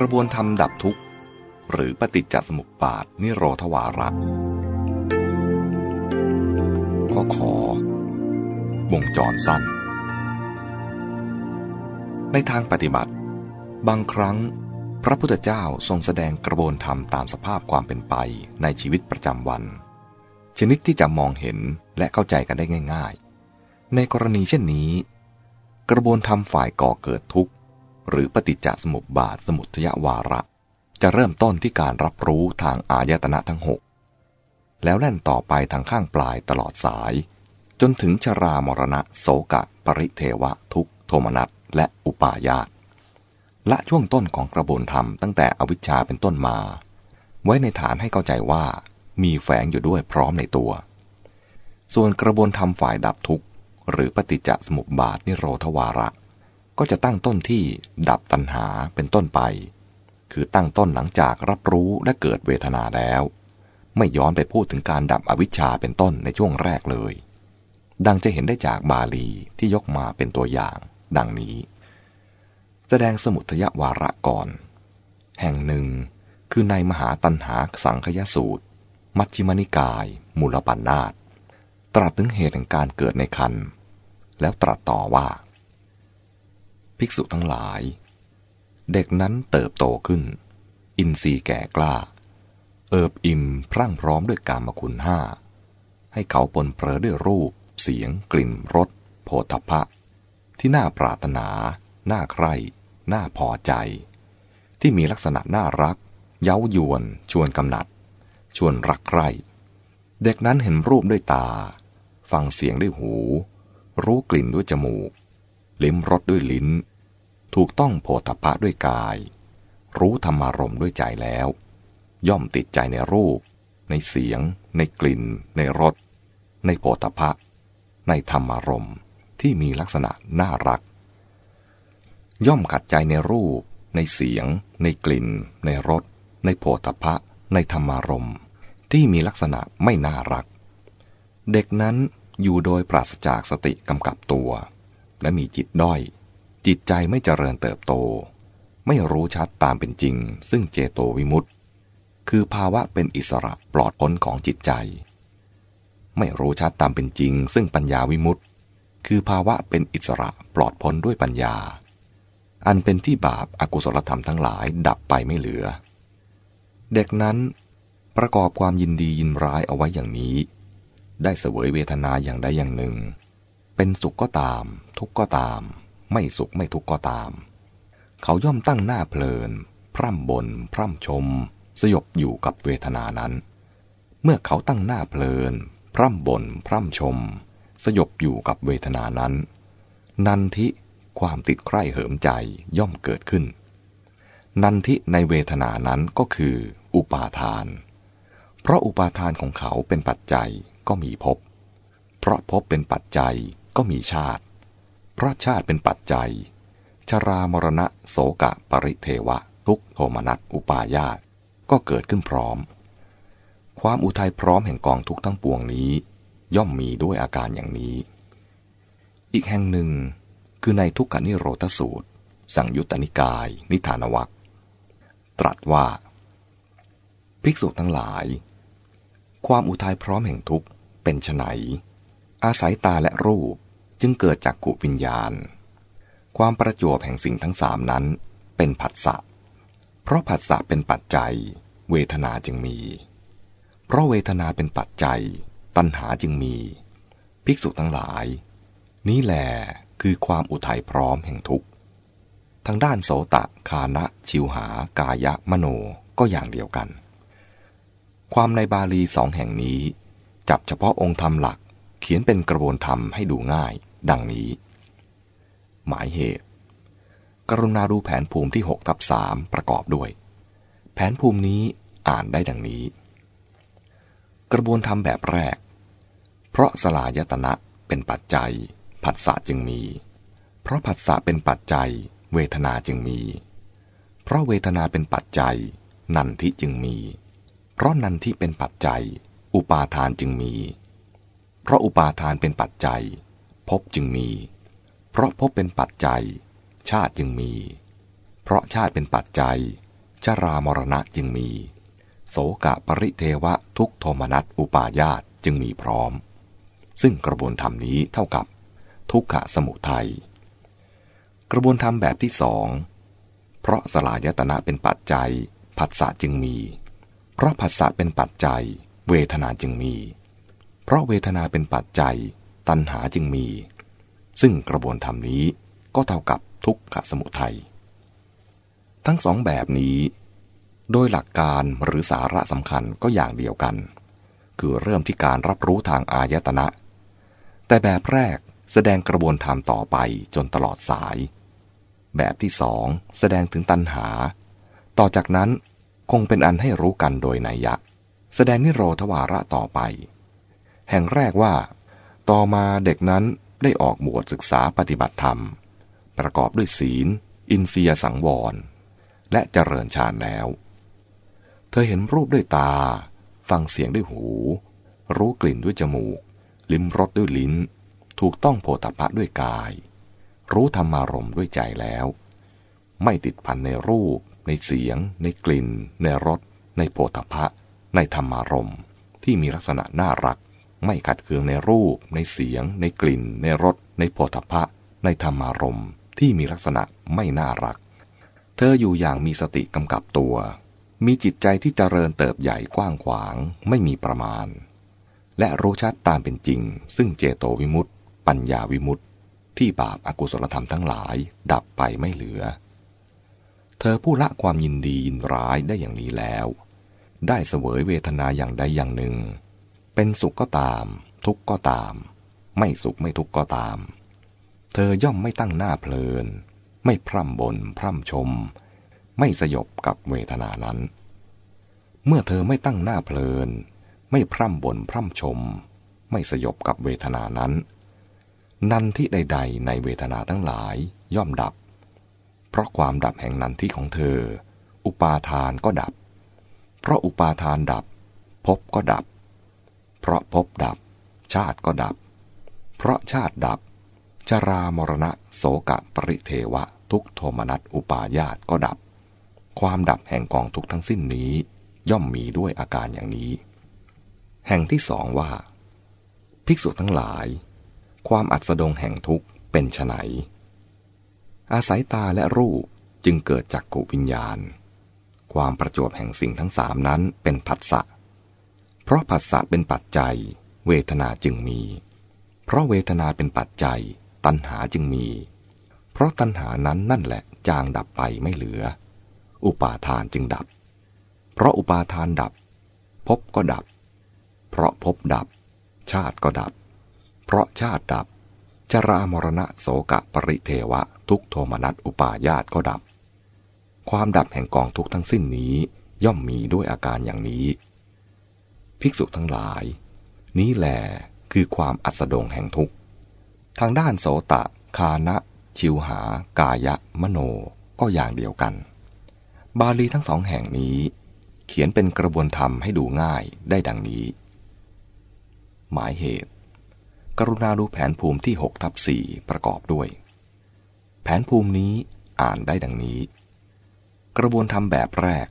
กระบวนธรรมดับทุกข์ หรือปฏิจจสมุปบาทนิโรธวาระก็ขอ วงจรสั้น ในทางปฏิบัติ บางครั้ง พระพุทธเจ้าทรงแสดงกระบวนธรรมตามสภาพความเป็นไปในชีวิตประจำวัน ชนิดที่จะมองเห็นและเข้าใจกันได้ง่าย ๆ ในกรณีเช่นนี้ กระบวนธรรมฝ่ายก่อเกิดทุกข์ หรือปฏิจจสมุปบาทสมุทยวาระ จะเริ่มต้นที่การรับรู้ทางอายตนะทั้งหกแล้วแล่นต่อไปทางข้างปลายตลอดสาย จนถึงชรามรณะโสกะ ปริเทวะทุกโทมนัสและอุปาญาตละช่วงต้นของกระบวนธรรมตั้งแต่อวิชชาเป็นต้นมา ไว้ในฐานให้เข้าใจว่ามีแฝงอยู่ด้วยพร้อมในตัว ส่วนกระบวนธรรมฝ่ายดับทุกข์ หรือปฏิจจสมุปบาทนิโรธวาระ ก็จะตั้งต้นที่ดับตัณหาเป็นต้นไป คือตั้งต้นหลังจากรับรู้และเกิดเวทนาแล้ว ไม่ย้อนไปพูดถึงการดับอวิชชาเป็นต้นในช่วงแรกเลย ดังจะเห็นได้จากบาลีที่ยกมาเป็นตัวอย่าง ดังนี้ แสดงสมุทยวาระก่อน แห่งหนึ่ง คือในมหาตันหาสังคยสูตร มัชฌิมนิกาย มูลปัญนาตตรัสถึงเหตุแห่งการเกิดในคันแล้วตรัสต่อว่า ภิกษุทั้งหลาย เด็กนั้นเติบโตขึ้น อินทรีย์แก่กล้า เอิบอิ่มพรั่งพร้อมด้วยกามคุณห้า ให้เขาปนเปรอด้วยรูป เสียง กลิ่นรสโผฏฐะที่น่าปรารถนา น่าใคร่ น่าพอใจ ที่มีลักษณะน่ารัก เย้ายวน ชวนกำหนัด ชวนรักใคร่ เด็กนั้นเห็นรูปด้วยตา ฟังเสียงด้วยหู รู้กลิ่นด้วยจมูก ลิ้มรสด้วยลิ้น ถูกต้องโผฏฐะด้วยกาย รู้ธรรมารมด้วยใจแล้ว ย่อมติดใจในรูป ในเสียง ในกลิ่น ในรส ในโผฏฐะในธรรมารมที่มีลักษณะน่ารัก ย่อมขัดใจในรูป ในเสียง ในกลิ่น ในรส ในโผฏฐะในธรรมารมที่มีลักษณะไม่น่ารัก เด็กนั้นอยู่โดยปราศจากสติกำกับตัว และมีจิตด้อย จิตใจไม่เจริญเติบโต ไม่รู้ชัดตามเป็นจริง ซึ่งเจโตวิมุตต์คือภาวะเป็นอิสระปลอดพ้นของจิตใจ ไม่รู้ชัดตามเป็นจริง ซึ่งปัญญาวิมุตต์คือภาวะเป็นอิสระปลอดพ้นด้วยปัญญา อันเป็นที่บาปอากุศลธรรมทั้งหลายดับไปไม่เหลือ เด็กนั้นประกอบความยินดียินร้ายเอาไว้อย่างนี้ ได้เสวยเวทนาอย่างใดอย่างหนึ่ง เป็นสุขก็ตาม ทุกข์ก็ตาม ไม่สุขไม่ทุกข์ก็ตาม เขาย่อมตั้งหน้าเพลิน พร่ำบนพร่ำชม สยบอยู่กับเวทนานั้น เมื่อเขาตั้งหน้าเพลิน พร่ำบนพร่ำชม สยบอยู่กับเวทนานั้น นันทิความติดใคร่เหิมใจย่อมเกิดขึ้น นันทิในเวทนานั้นก็คือ อุปาทาน เพราะอุปาทานของเขาเป็นปัจจัยก็มีภพเพราะภพเป็นปัจจัย ก็มีชาติ เพราะชาติเป็นปัจจัย ชรามรณะโสกะปริเทวะ ทุกโทมนัสอุปาญาตก็เกิดขึ้นพร้อม ความอุทัยพร้อมแห่งกองทุกทั้งปวงนี้ ย่อมมีด้วยอาการอย่างนี้ อีกแห่งหนึ่งคือในทุกขานิโรธสูตร สังยุตตนิกาย นิทานวัคตรัสว่า ภิกษุทั้งหลาย ความอุทัยพร้อมแห่งทุกเป็นไฉนอาศัยตาและรูป จึงเกิดจากกุวิญญาณ ความประจวบแห่งสิ่งทั้งสามนั้นเป็นผัสสะ เพราะผัสสะเป็นปัจจัย เวทนาจึงมี เพราะเวทนาเป็นปัจจัย ตัณหาจึงมี ภิกษุทั้งหลาย นี้แหลคือความอุทัยพร้อมแห่งทุกข์ทางด้านโสตะคานะชิวหากายะมโนก็อย่างเดียวกัน ความในบาลีสองแห่งนี้ จับเฉพาะองค์ธรรมหลักเขียนเป็นกระบวนธรรมให้ดูง่าย ดังนี้ หมายเหตุ กรุณาดูแผนภูมิที่6ทับมประกอบด้วย แผนภูมินี้อ่านได้ดังนี้ กระบวนธรรมแบบแรก เพราะสลายตนะเป็นปัจจัย ผัสสะจึงมี เพราะผัสสะเป็นปัจจัย เวทนาจึงมี เพราะเวทนาเป็นปัจจัย นันทิจึงมี เพราะนันทิเป็นปัจจัย อุปาทานจึงมี เพราะอุปาทานเป็นปัจจัย ภพจึงมี เพราะภพเป็นปัจจัย ชาติจึงมี เพราะชาติเป็นปัจจัยจรามรณะจึงมี โสกะปริเทวะทุกโทมนัสอุปาญาตจึงมีพร้อม ซึ่งกระบวนธรรมนี้เท่ากับ ทุกขะสมุทัย กระบวนธรรมแบบที่สอง เพราะสลายตนะเป็นปัจจัย ผัสสะจึงมี เพราะผัสสะเป็นปัจจัย เวทนาจึงมี เพราะเวทนาเป็นปัจจัย ตัณหาจึงมี ซึ่งกระบวนธรรมนี้ก็เท่ากับทุกขสมุทัย ทั้งสองแบบนี้ โดยหลักการหรือสาระสำคัญก็อย่างเดียวกัน คือเริ่มที่การรับรู้ทางอายตนะ แต่แบบแรกแสดงกระบวนธรรมต่อไปจนตลอดสาย แบบที่สองแสดงถึงตัณหา ต่อจากนั้นคงเป็นอันให้รู้กันโดยนัยยะ แสดงนิโรธวาระต่อไป แห่งแรกว่า ต่อมาเด็กนั้นได้ออกบวชศึกษาปฏิบัติธรรม ประกอบด้วยศีล อินเสียสังวร และเจริญฌานแล้ว เธอเห็นรูปด้วยตา ฟังเสียงด้วยหู รู้กลิ่นด้วยจมูก ลิ้มรสด้วยลิ้น ถูกต้องโผฏฐะด้วยกาย รู้ธรรมารมด้วยใจแล้ว ไม่ติดพันในรูป ในเสียง ในกลิ่น ในรสในโผฏฐะในธรรมารมที่มีลักษณะน่ารัก ไม่ขัดเคืองในรูป ในเสียง ในกลิ่น ในรส ในโผฏฐะในธรรมารมที่มีลักษณะไม่น่ารัก เธออยู่อย่างมีสติกำกับตัว มีจิตใจที่เจริญเติบใหญ่กว้างขวาง ไม่มีประมาณ และรู้ชัดตามเป็นจริง ซึ่งเจโตวิมุตติ ปัญญาวิมุตติ ที่บาปอากุศลธรรมทั้งหลาย ดับไปไม่เหลือ เธอผู้ละความยินดียินร้ายได้อย่างนี้แล้ว ได้เสวยเวทนาอย่างใดอย่างหนึ่ง เป็นสุขก็ตาม ทุกข์ก็ตาม ไม่สุขไม่ทุกข์ก็ตาม เธอย่อมไม่ตั้งหน้าเพลิน ไม่พร่ำบนพร่ำชม ไม่สยบกับเวทนานั้น เมื่อเธอไม่ตั้งหน้าเพลิน ไม่พร่ำบนพร่ำชม ไม่สยบกับเวทนานั้น นันที่ใด ๆ ในเวทนาทั้งหลายย่อมดับ เพราะความดับแห่งนันที่ของเธอ อุปาทานก็ดับ เพราะอุปาทานดับภพก็ดับ เพราะภพดับ ชาติก็ดับ เพราะชาติดับจรามรณะโสกะปริเทวะทุกโทมนัสอุปาญาตก็ดับ ความดับแห่งกองทุกทั้งสิ้นนี้ ย่อมมีด้วยอาการอย่างนี้ แห่งที่สองว่า ภิกษุทั้งหลาย ความอัศดงแห่งทุกเป็นไฉนอาศัยตาและรูปจึงเกิดจากกุวิญญาณ ความประจวบแห่งสิ่งทั้งสามนั้นเป็นผัสสะ เพราะผัสสะเป็นปัจจัย เวทนาจึงมี เพราะเวทนาเป็นปัจจัย ตัณหาจึงมี เพราะตัณหานั้นนั่นแหละจางดับไปไม่เหลือ อุปาทานจึงดับ เพราะอุปาทานดับภพก็ดับ เพราะภพดับ ชาติก็ดับ เพราะชาติดับ จรามรณะโสกะปริเทวะทุกโทมนัสอุปาญาตก็ดับ ความดับแห่งกองทุกทั้งสิ้นนี้ย่อมมีด้วยอาการอย่างนี้ ภิกษุทั้งหลาย นี้แหลคือความอัสดงแห่งทุกข์ ทางด้านโสตะ คานะ ชิวหา กายะ มโน ก็อย่างเดียวกัน บาลีทั้งสองแห่งนี้ เขียนเป็นกระบวนธรรมให้ดูง่ายได้ดังนี้ หมายเหตุ กรุณาดูแผนภูมิที่6ทับ4ประกอบด้วย แผนภูมินี้อ่านได้ดังนี้ กระบวนธรรมแบบแรก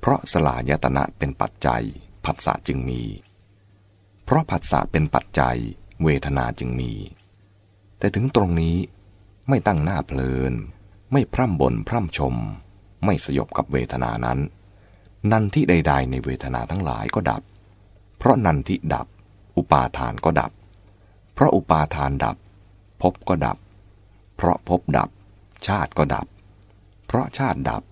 เพราะสลายตนะเป็นปัจจัย ผัสสะจึงมี เพราะผัสสะเป็นปัจจัยเวทนาจึงมี แต่ถึงตรงนี้ไม่ตั้งหน้าเพลิน ไม่พร่ำบ่นพร่ำชม ไม่สยบกับเวทนานั้น นันที่ใด ๆ ในเวทนาทั้งหลายก็ดับ เพราะนันที่ดับ อุปาทานก็ดับ เพราะอุปาทานดับภพก็ดับ เพราะภพดับ ชาติก็ดับ เพราะชาติดับ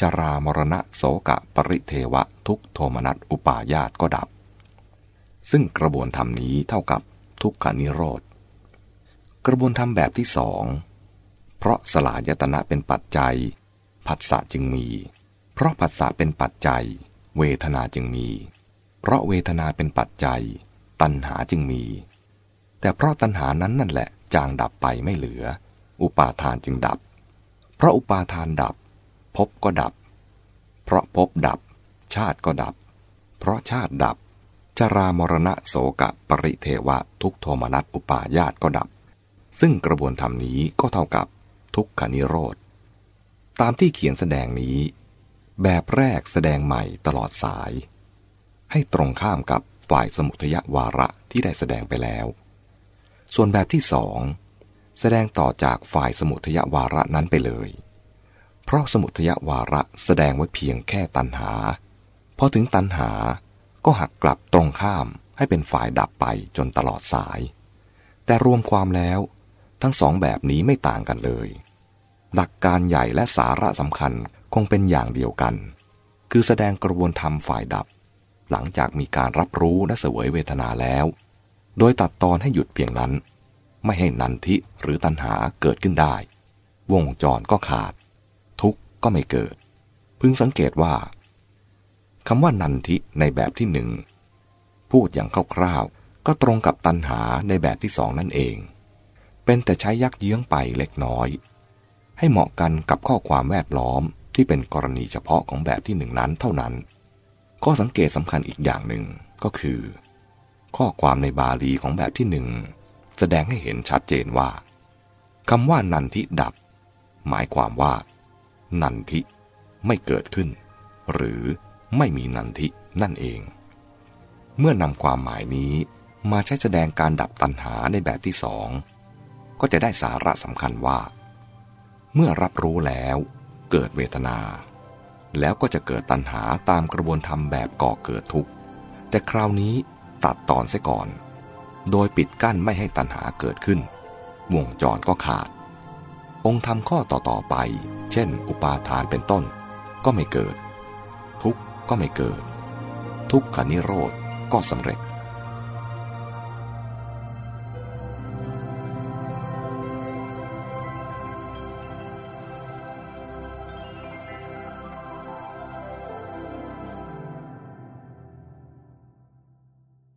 จรามรณะโสกะปริเทวะทุกโทมนัสอุปาญาตก็ดับ ซึ่งกระบวนธรรมนี้เท่ากับทุกขานิโรธ กระบวนธรรมแบบที่สอง เพราะสลายตนะเป็นปัจจัย ผัสสะจึงมี เพราะผัสสะเป็นปัจจัย เวทนาจึงมี เพราะเวทนาเป็นปัจจัย ตัณหาจึงมี แต่เพราะตัณหานั้นนั่นแหละจางดับไปไม่เหลือ อุปาทานจึงดับ เพราะอุปาทานดับ ภพก็ดับ เพราะภพดับ ชาติก็ดับ เพราะชาติดับ จรามรณะโสกะปริเทวะทุกโทมนัสอุปาญาตก็ดับ ซึ่งกระบวนธรรมนี้ก็เท่ากับทุกขานิโรธ ตามที่เขียนแสดงนี้ แบบแรกแสดงใหม่ตลอดสาย ให้ตรงข้ามกับฝ่ายสมุทยวาระที่ได้แสดงไปแล้ว ส่วนแบบที่สองแสดงต่อจากฝ่ายสมุทยวาระนั้นไปเลย เพราะสมุทยวาระแสดงไว้เพียงแค่ตัณหา พอถึงตัณหาก็หักกลับตรงข้ามให้เป็นฝ่ายดับไปจนตลอดสาย แต่รวมความแล้วทั้งสองแบบนี้ไม่ต่างกันเลย หลักการใหญ่และสาระสำคัญคงเป็นอย่างเดียวกัน คือแสดงกระบวนธรรมฝ่ายดับ หลังจากมีการรับรู้และเสวยเวทนาแล้ว โดยตัดตอนให้หยุดเพียงนั้น ไม่ให้นันทิหรือตัณหาเกิดขึ้นได้ วงจรก็ขาด ก็ไม่เกิด พึงสังเกตว่าคำว่านันทิในแบบที่หนึ่งพูดอย่างคร่าวๆก็ตรงกับตัณหาในแบบที่สองนั่นเอง เป็นแต่ใช้ยักเยื้องไปเล็กน้อย ให้เหมาะกันกับข้อความแวดล้อมที่เป็นกรณีเฉพาะของแบบที่หนึ่งนั้นเท่านั้น ข้อสังเกตสำคัญอีกอย่างหนึ่งก็คือ ข้อความในบาลีของแบบที่หนึ่งแสดงให้เห็นชัดเจนว่าคำว่านันทิดับ หมายความว่า นันทิไม่เกิดขึ้น หรือไม่มีนันทินั่นเอง เมื่อนำความหมายนี้มาใช้แสดงการดับตัณหาในแบบที่สองก็จะได้สาระสำคัญว่า เมื่อรับรู้แล้วเกิดเวทนา แล้วก็จะเกิดตัณหาตามกระบวนธรรมแบบก่อเกิดทุกข์ แต่คราวนี้ตัดตอนเสียก่อน โดยปิดกั้นไม่ให้ตัณหาเกิดขึ้น วงจรก็ขาด องค์ธรรมข้อต่อๆไป เช่น อุปาทานเป็นต้น ก็ไม่เกิด ทุกข์ก็ไม่เกิด ทุกขานิโรธก็สำเร็จ